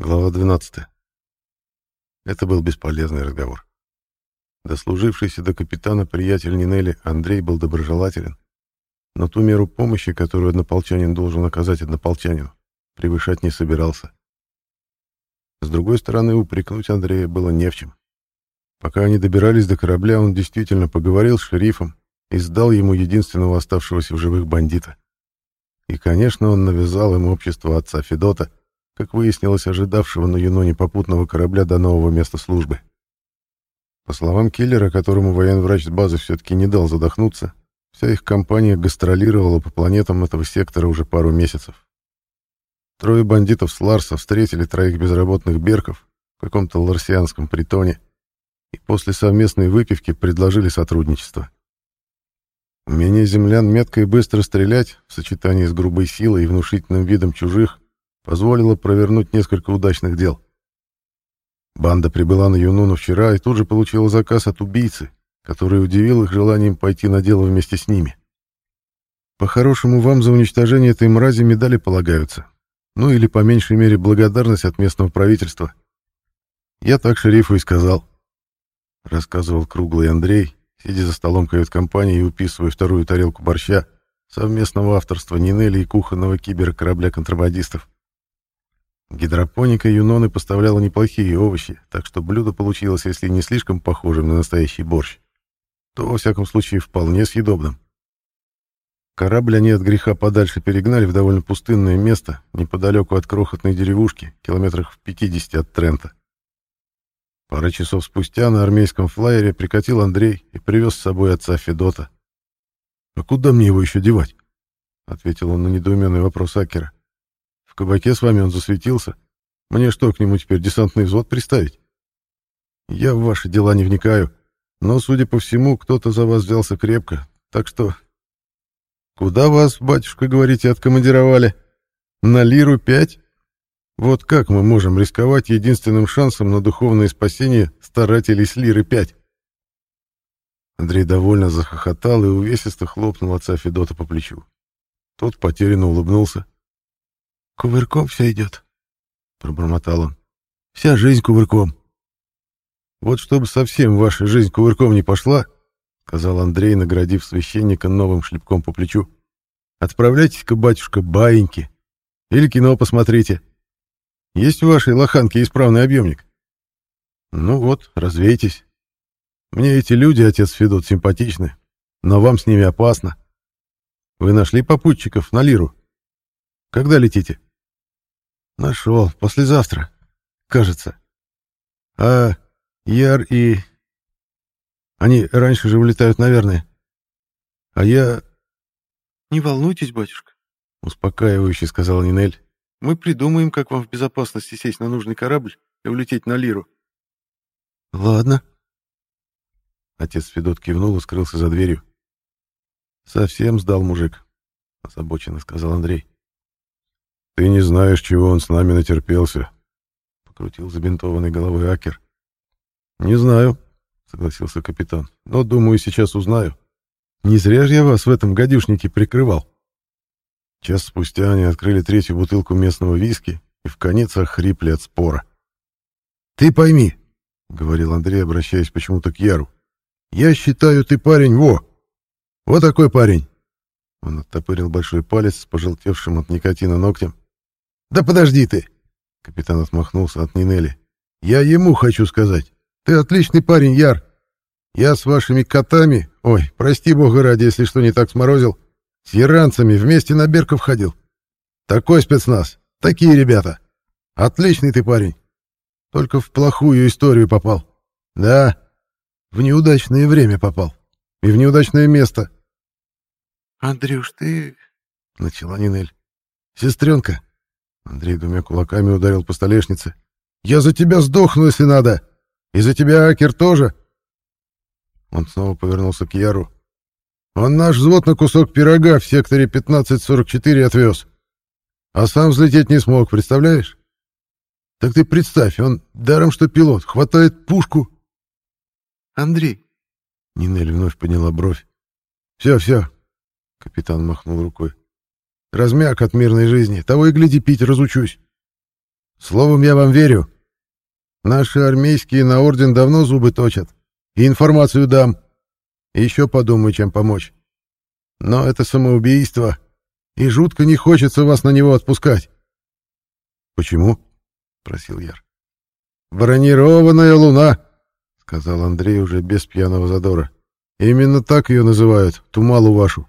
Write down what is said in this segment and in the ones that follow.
Глава 12. Это был бесполезный разговор. Дослужившийся до капитана приятель Нинели Андрей был доброжелателен, но ту меру помощи, которую однополчанин должен оказать однополчанину, превышать не собирался. С другой стороны, упрекнуть Андрея было не в чем. Пока они добирались до корабля, он действительно поговорил с шерифом и сдал ему единственного оставшегося в живых бандита. И, конечно, он навязал им общество отца Федота, как выяснилось, ожидавшего на Юноне попутного корабля до нового места службы. По словам киллера, которому военврач с базы все-таки не дал задохнуться, вся их компания гастролировала по планетам этого сектора уже пару месяцев. Трое бандитов с Ларса встретили троих безработных берков в каком-то ларсианском притоне и после совместной выпивки предложили сотрудничество. Умение землян метко и быстро стрелять в сочетании с грубой силой и внушительным видом чужих позволило провернуть несколько удачных дел. Банда прибыла на Юнуну вчера и тут же получила заказ от убийцы, который удивил их желанием пойти на дело вместе с ними. По-хорошему, вам за уничтожение этой мрази медали полагаются. Ну или, по меньшей мере, благодарность от местного правительства. Я так шерифу и сказал. Рассказывал круглый Андрей, сидя за столом кают-компании и уписывая вторую тарелку борща совместного авторства Нинели и кухонного кибера корабля контрабандистов. Гидропоника Юноны поставляла неплохие овощи, так что блюдо получилось, если не слишком похожим на настоящий борщ, то, во всяком случае, вполне съедобным. Корабль они от греха подальше перегнали в довольно пустынное место, неподалеку от крохотной деревушки, километрах в 50 от Трента. Пара часов спустя на армейском флайере прикатил Андрей и привез с собой отца Федота. «А куда мне его еще девать?» — ответил он на недоуменный вопрос Акера кабаке с вами он засветился. Мне что, к нему теперь десантный взвод приставить? Я в ваши дела не вникаю, но, судя по всему, кто-то за вас взялся крепко, так что... Куда вас, батюшка, говорите, откомандировали? На лиру пять? Вот как мы можем рисковать единственным шансом на духовное спасение старателей с лиры пять? Андрей довольно захохотал и увесисто хлопнул отца Федота по плечу. Тот потерянно улыбнулся. «Кувырком все идет», — пробормотал он. «Вся жизнь кувырком». «Вот чтобы совсем ваша жизнь кувырком не пошла», — сказал Андрей, наградив священника новым шлепком по плечу. «Отправляйтесь-ка, батюшка, баиньки. Или кино посмотрите. Есть в вашей лоханке исправный объемник?» «Ну вот, развейтесь. Мне эти люди, отец Федот, симпатичны, но вам с ними опасно. Вы нашли попутчиков на Лиру? Когда летите?» Нашел. Послезавтра. Кажется. А Яр и... Они раньше же улетают, наверное. А я... Не волнуйтесь, батюшка, успокаивающе сказала Нинель. Мы придумаем, как вам в безопасности сесть на нужный корабль и улететь на Лиру. Ладно. Отец Федот кивнул и скрылся за дверью. Совсем сдал мужик, озабоченно сказал Андрей. «Ты не знаешь, чего он с нами натерпелся», — покрутил забинтованной головой Акер. «Не знаю», — согласился капитан, — «но, думаю, сейчас узнаю. Не зря же я вас в этом гадюшнике прикрывал». Час спустя они открыли третью бутылку местного виски и в конец охрипли от спора. «Ты пойми», — говорил Андрей, обращаясь почему-то к Яру, — «я считаю, ты парень, во! Вот такой парень!» Он оттопырил большой палец с пожелтевшим от никотина ногтем «Да подожди ты!» Капитан отмахнулся от Нинели. «Я ему хочу сказать. Ты отличный парень, Яр. Я с вашими котами, ой, прости бога ради, если что не так сморозил, с яранцами вместе на Берков ходил. Такой спецназ, такие ребята. Отличный ты парень. Только в плохую историю попал. Да, в неудачное время попал. И в неудачное место. «Андрюш, ты...» — начала Нинель. «Сестренка, Андрей двумя кулаками ударил по столешнице. «Я за тебя сдохну, если надо! И за тебя, Акер, тоже!» Он снова повернулся к Яру. «Он наш взвод на кусок пирога в секторе 1544 отвез. А сам взлететь не смог, представляешь? Так ты представь, он даром что пилот, хватает пушку...» «Андрей!» Нинель вновь подняла бровь. «Все, все!» Капитан махнул рукой. Размяк от мирной жизни. Того и гляди, пить разучусь. Словом, я вам верю. Наши армейские на орден давно зубы точат. И информацию дам. Еще подумаю, чем помочь. Но это самоубийство, и жутко не хочется вас на него отпускать. Почему? спросил Яр. Бронированная луна, сказал Андрей уже без пьяного задора. Именно так ее называют, тумалу вашу.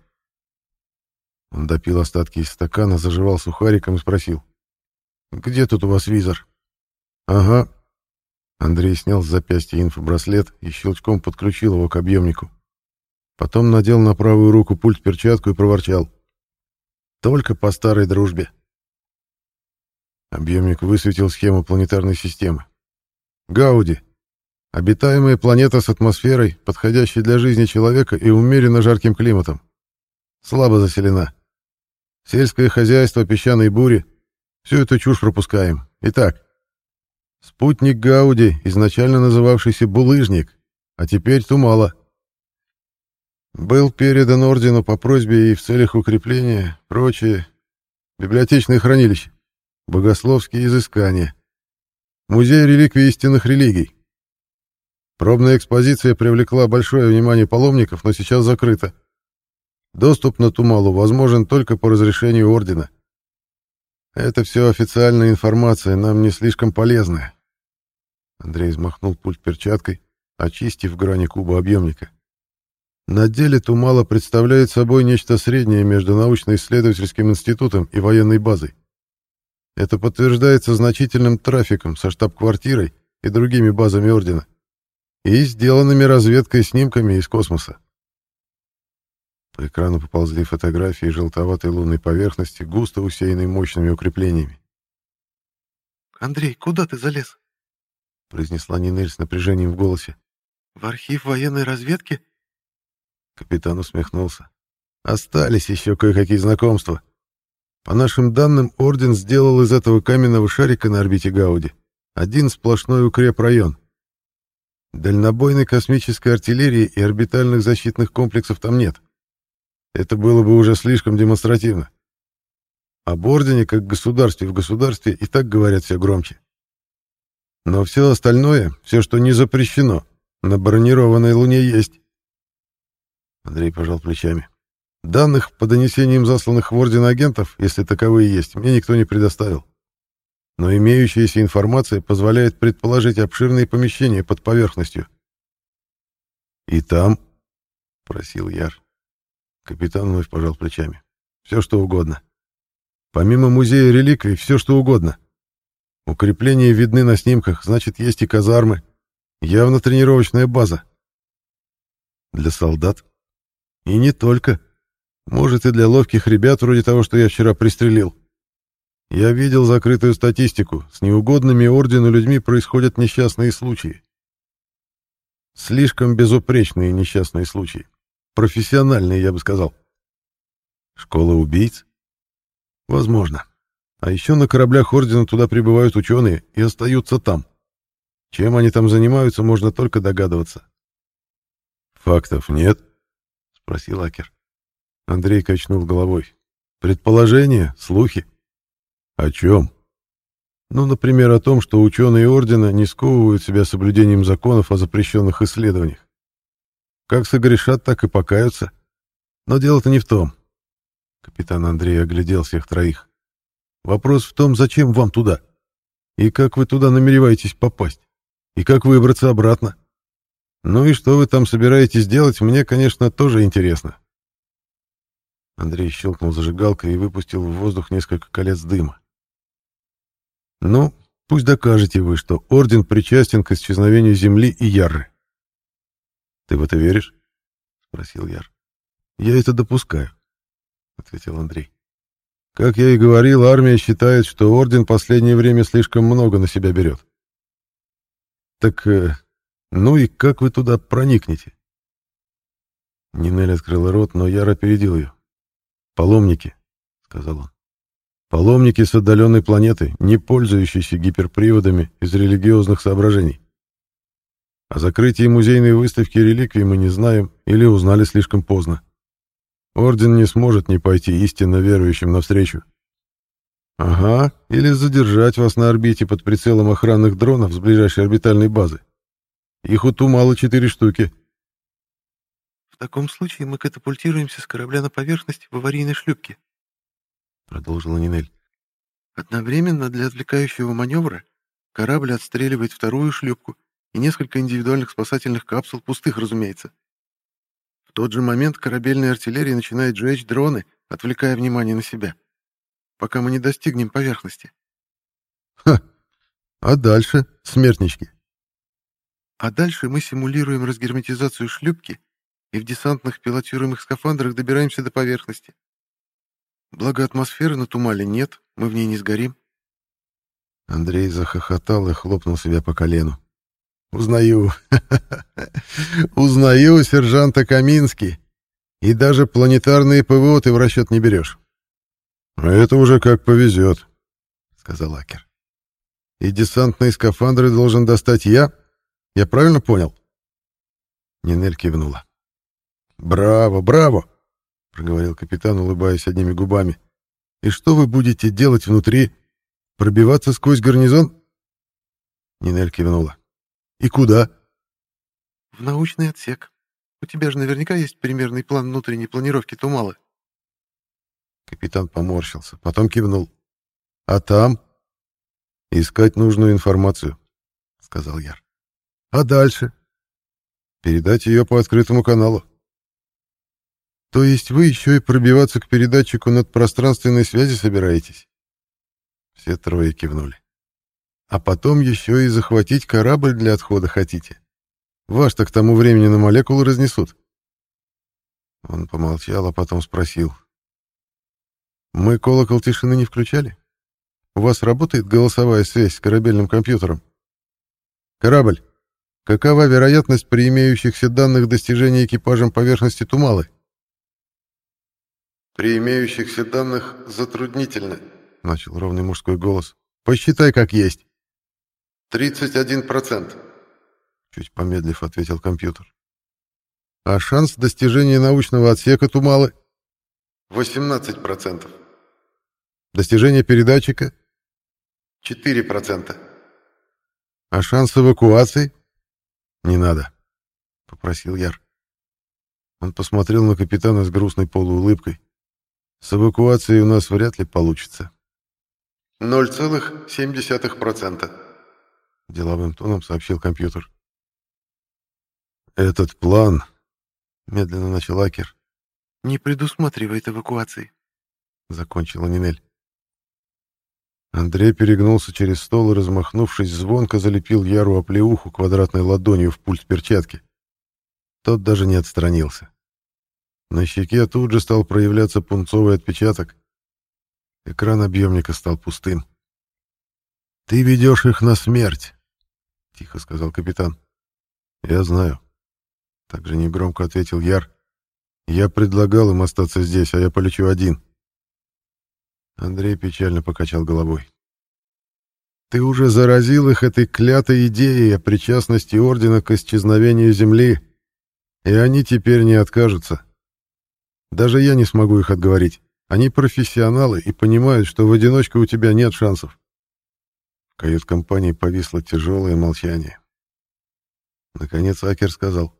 Он допил остатки из стакана, заживал сухариком и спросил. «Где тут у вас визор?» «Ага». Андрей снял с запястья инфобраслет и щелчком подключил его к объемнику. Потом надел на правую руку пульт-перчатку и проворчал. «Только по старой дружбе». Объемник высветил схему планетарной системы. «Гауди. Обитаемая планета с атмосферой, подходящей для жизни человека и умеренно жарким климатом. Слабо заселена. Сельское хозяйство, песчаные бури — всю эту чушь пропускаем. Итак, спутник Гауди, изначально называвшийся Булыжник, а теперь Тумала. Был передан ордену по просьбе и в целях укрепления, прочее, библиотечное хранилище, богословские изыскания, музей реликвий истинных религий. Пробная экспозиция привлекла большое внимание паломников, но сейчас закрыта. Доступ на Тумалу возможен только по разрешению Ордена. Это все официальная информация, нам не слишком полезная. Андрей взмахнул пульт перчаткой, очистив грани куба объемника. На деле Тумала представляет собой нечто среднее между научно-исследовательским институтом и военной базой. Это подтверждается значительным трафиком со штаб-квартирой и другими базами Ордена и сделанными разведкой снимками из космоса. По экрану поползли фотографии желтоватой лунной поверхности, густо усеянной мощными укреплениями. «Андрей, куда ты залез?» — произнесла Нинель с напряжением в голосе. «В архив военной разведки?» Капитан усмехнулся. «Остались еще кое-какие знакомства. По нашим данным, Орден сделал из этого каменного шарика на орбите Гауди один сплошной укрепрайон. Дальнобойной космической артиллерии и орбитальных защитных комплексов там нет. Это было бы уже слишком демонстративно. Об ордене, как государстве в государстве, и так говорят все громче. Но все остальное, все, что не запрещено, на бронированной Луне есть. Андрей пожал плечами. Данных по донесениям засланных в Орден агентов, если таковые есть, мне никто не предоставил. Но имеющаяся информация позволяет предположить обширные помещения под поверхностью. «И там?» — просил Яр. Капитан вновь пожал плечами. Все, что угодно. Помимо музея реликвий, все, что угодно. Укрепления видны на снимках, значит, есть и казармы. Явно тренировочная база. Для солдат? И не только. Может, и для ловких ребят, вроде того, что я вчера пристрелил. Я видел закрытую статистику. С неугодными ордену людьми происходят несчастные случаи. Слишком безупречные несчастные случаи. Профессиональные, я бы сказал. Школа убийц? Возможно. А еще на кораблях Ордена туда прибывают ученые и остаются там. Чем они там занимаются, можно только догадываться. «Фактов нет?» — спросил Акер. Андрей качнул головой. «Предположения? Слухи?» «О чем?» «Ну, например, о том, что ученые Ордена не сковывают себя соблюдением законов о запрещенных исследованиях. Как согрешат, так и покаются. Но дело-то не в том. Капитан Андрей оглядел всех троих. Вопрос в том, зачем вам туда? И как вы туда намереваетесь попасть? И как выбраться обратно? Ну и что вы там собираетесь делать, мне, конечно, тоже интересно. Андрей щелкнул зажигалкой и выпустил в воздух несколько колец дыма. Ну, пусть докажете вы, что Орден причастен к исчезновению Земли и Ярры. «Ты в это веришь?» — спросил Яр. «Я это допускаю», — ответил Андрей. «Как я и говорил, армия считает, что Орден последнее время слишком много на себя берет». «Так, э, ну и как вы туда проникнете?» Нинель открыла рот, но Яр опередил ее. «Паломники», — сказал он. «Паломники с отдаленной планеты, не пользующиеся гиперприводами из религиозных соображений. О закрытии музейной выставки реликвий мы не знаем или узнали слишком поздно. Орден не сможет не пойти истинно верующим навстречу. Ага, или задержать вас на орбите под прицелом охранных дронов с ближайшей орбитальной базы. Их у Тумала четыре штуки. В таком случае мы катапультируемся с корабля на поверхность в аварийной шлюпке, продолжила Нинель. Одновременно для отвлекающего маневра корабль отстреливает вторую шлюпку и несколько индивидуальных спасательных капсул, пустых, разумеется. В тот же момент корабельная артиллерия начинает жечь дроны, отвлекая внимание на себя пока мы не достигнем поверхности. Ха! А дальше, смертнички? А дальше мы симулируем разгерметизацию шлюпки и в десантных пилотируемых скафандрах добираемся до поверхности. Благо атмосферы на Тумале нет, мы в ней не сгорим. Андрей захохотал и хлопнул себя по колену. «Узнаю. Узнаю сержанта Камински. И даже планетарные ПВО ты в расчет не берешь. «А это уже как повезет», — сказал Акер. «И десантные скафандры должен достать я? Я правильно понял?» Нинель кивнула. «Браво, браво!» — проговорил капитан, улыбаясь одними губами. «И что вы будете делать внутри? Пробиваться сквозь гарнизон?» Нинель кивнула. «И куда?» «В научный отсек. У тебя же наверняка есть примерный план внутренней планировки Тумалы». Капитан поморщился, потом кивнул. «А там?» «Искать нужную информацию», — сказал Яр. «А дальше?» «Передать ее по открытому каналу». «То есть вы еще и пробиваться к передатчику над пространственной связи собираетесь?» Все трое кивнули. «А потом еще и захватить корабль для отхода хотите? Ваш-то к тому времени на молекулы разнесут». Он помолчал, а потом спросил. Мы колокол тишины не включали? У вас работает голосовая связь с корабельным компьютером? Корабль, какова вероятность при имеющихся данных достижения экипажем поверхности Тумалы? При имеющихся данных затруднительно, начал ровный мужской голос. Посчитай как есть. 31%, чуть помедлив ответил компьютер. А шанс достижения научного отсека Тумалы 18%. Достижение передатчика? 4%. А шанс эвакуации? Не надо, попросил Яр. Он посмотрел на капитана с грустной полуулыбкой. С эвакуацией у нас вряд ли получится. 0,7%. Деловым тоном сообщил компьютер. Этот план, медленно начал Акер, не предусматривает эвакуации, закончила Нинель. Андрей перегнулся через стол и, размахнувшись, звонко залепил Яру оплеуху квадратной ладонью в пульт перчатки. Тот даже не отстранился. На щеке тут же стал проявляться пунцовый отпечаток. Экран объемника стал пустым. «Ты ведешь их на смерть», — тихо сказал капитан. «Я знаю», — также негромко ответил Яр. «Я предлагал им остаться здесь, а я полечу один». Андрей печально покачал головой. «Ты уже заразил их этой клятой идеей о причастности Ордена к исчезновению Земли, и они теперь не откажутся. Даже я не смогу их отговорить. Они профессионалы и понимают, что в одиночку у тебя нет шансов». Кают-компании повисло тяжелое молчание. Наконец Акер сказал.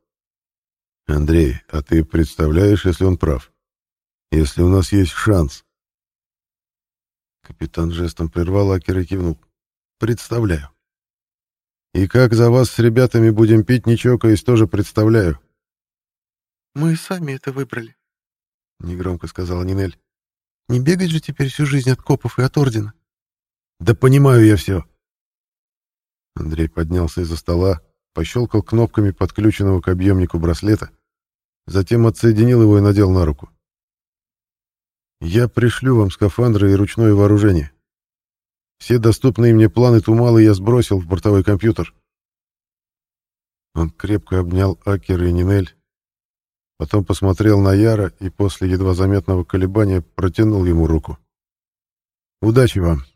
«Андрей, а ты представляешь, если он прав? Если у нас есть шанс?» Капитан жестом прервал Акер и кивнул. «Представляю». «И как за вас с ребятами будем пить, не чокаясь, тоже представляю». «Мы сами это выбрали», — негромко сказала Нинель. «Не бегать же теперь всю жизнь от копов и от Ордена». «Да понимаю я все». Андрей поднялся из-за стола, пощелкал кнопками подключенного к объемнику браслета, затем отсоединил его и надел на руку. Я пришлю вам скафандры и ручное вооружение. Все доступные мне планы Тумалы я сбросил в бортовой компьютер. Он крепко обнял Акера и Нинель, потом посмотрел на Яра и после едва заметного колебания протянул ему руку. «Удачи вам!»